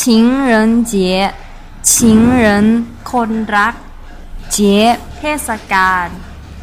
情人节情人คนรัก เจเทศกาล